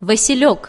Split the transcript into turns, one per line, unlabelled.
василек.